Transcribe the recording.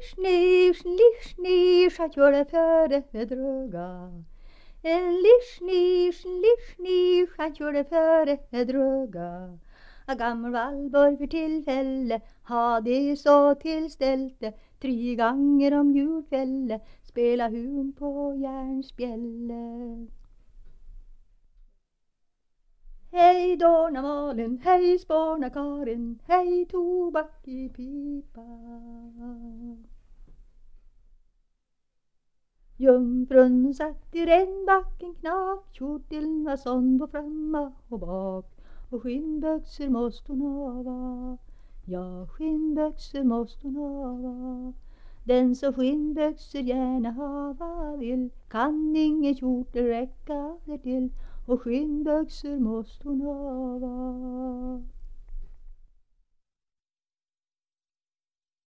lish nish lish nish att göra före dröga En lish nish lish att göra före dröga A gammal Valborg för tillfälle ha det så tillställte tre gånger om julkvälle spela hun på järnspjälle. Hej Dåna Malin, hej Spåna Karin, hej tobak i pipa. Jungfrun satt i regnbacken knak, kjorteln var sån på framma och bak och skinnbyxor måste hon hava. Ja, skinnbyxor måste hon hava. Den som skinnbyxor gärna hava vill kan ingen kjortel räcka därtill och skinnbyxor måste hon hava.